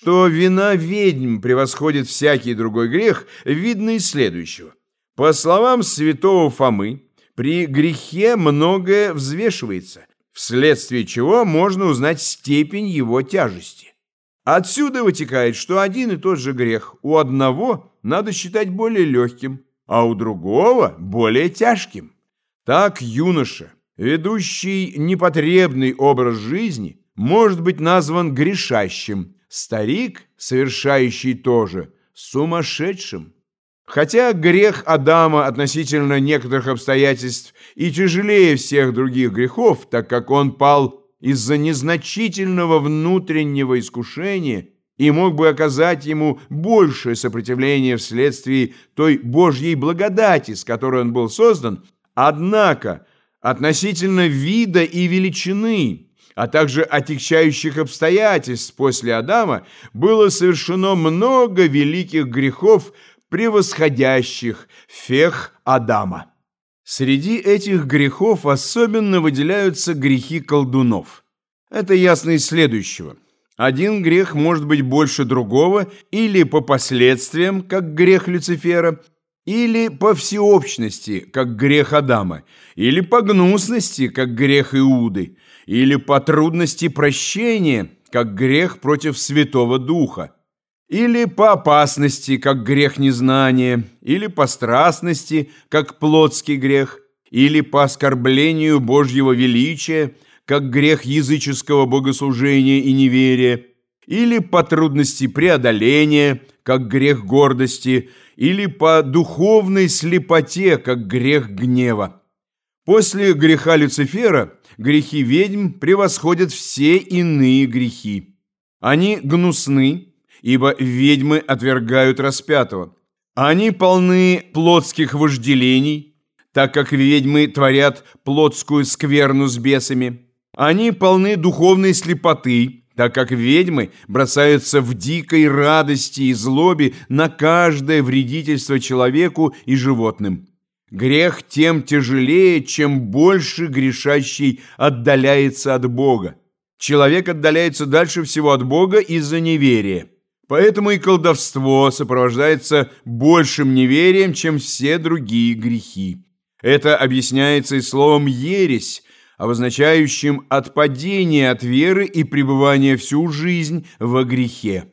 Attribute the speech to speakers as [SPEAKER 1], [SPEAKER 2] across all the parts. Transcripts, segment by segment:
[SPEAKER 1] Что вина ведьм превосходит всякий другой грех, видно из следующего. По словам святого Фомы, при грехе многое взвешивается, вследствие чего можно узнать степень его тяжести. Отсюда вытекает, что один и тот же грех у одного надо считать более легким, а у другого более тяжким. Так юноша, ведущий непотребный образ жизни, может быть назван грешащим, старик, совершающий то же, сумасшедшим. Хотя грех Адама относительно некоторых обстоятельств и тяжелее всех других грехов, так как он пал из-за незначительного внутреннего искушения и мог бы оказать ему большее сопротивление вследствие той Божьей благодати, с которой он был создан, однако относительно вида и величины, а также отягчающих обстоятельств после Адама, было совершено много великих грехов, превосходящих фех Адама. Среди этих грехов особенно выделяются грехи колдунов. Это ясно из следующего. Один грех может быть больше другого или по последствиям, как грех Люцифера, или по всеобщности, как грех Адама, или по гнусности, как грех Иуды, или по трудности прощения, как грех против Святого Духа, или по опасности, как грех незнания, или по страстности, как плотский грех, или по оскорблению Божьего величия, как грех языческого богослужения и неверия, или по трудности преодоления, как грех гордости, или по духовной слепоте, как грех гнева. После греха Люцифера грехи ведьм превосходят все иные грехи. Они гнусны, ибо ведьмы отвергают распятого. Они полны плотских вожделений, так как ведьмы творят плотскую скверну с бесами. Они полны духовной слепоты, так как ведьмы бросаются в дикой радости и злобе на каждое вредительство человеку и животным. Грех тем тяжелее, чем больше грешащий отдаляется от Бога. Человек отдаляется дальше всего от Бога из-за неверия. Поэтому и колдовство сопровождается большим неверием, чем все другие грехи. Это объясняется и словом «ересь», обозначающим отпадение от веры и пребывание всю жизнь во грехе.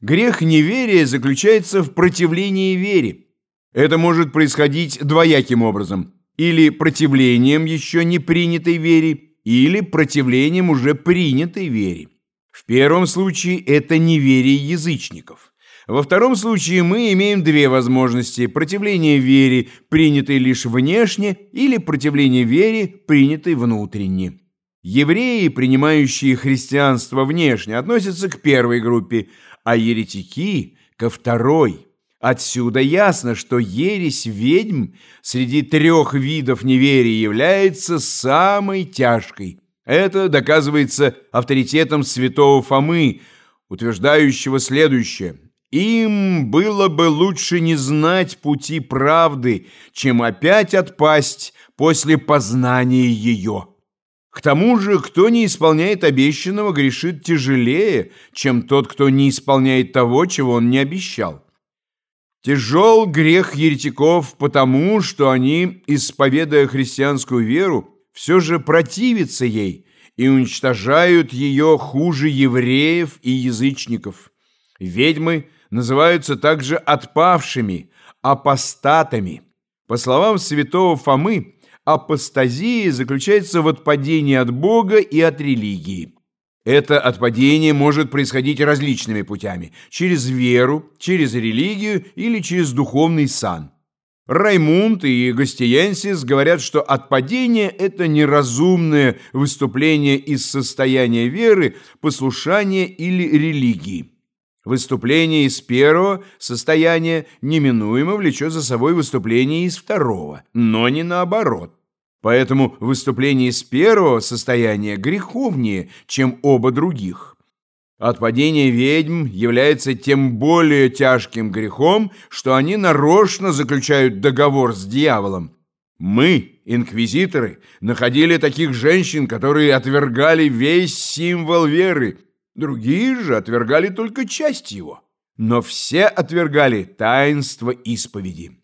[SPEAKER 1] Грех неверия заключается в противлении вере. Это может происходить двояким образом – или противлением еще не принятой вере, или противлением уже принятой вере. В первом случае это неверие язычников. Во втором случае мы имеем две возможности – противление вере, принятой лишь внешне, или противление вере, принятой внутренне. Евреи, принимающие христианство внешне, относятся к первой группе, а еретики – ко второй. Отсюда ясно, что ересь ведьм среди трех видов неверия является самой тяжкой – это доказывается авторитетом святого Фомы, утверждающего следующее. Им было бы лучше не знать пути правды, чем опять отпасть после познания ее. К тому же, кто не исполняет обещанного, грешит тяжелее, чем тот, кто не исполняет того, чего он не обещал. Тяжел грех еретиков потому, что они, исповедуя христианскую веру, все же противятся ей и уничтожают ее хуже евреев и язычников. Ведьмы называются также отпавшими, апостатами. По словам святого Фомы, апостазия заключается в отпадении от Бога и от религии. Это отпадение может происходить различными путями – через веру, через религию или через духовный сан. Раймунд и Гостиенсис говорят, что отпадение – это неразумное выступление из состояния веры, послушания или религии. Выступление из первого состояния неминуемо влечет за собой выступление из второго, но не наоборот. Поэтому выступление из первого состояния греховнее, чем оба других. Отпадение ведьм является тем более тяжким грехом, что они нарочно заключают договор с дьяволом. Мы, инквизиторы, находили таких женщин, которые отвергали весь символ веры, другие же отвергали только часть его. Но все отвергали таинство исповеди.